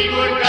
we would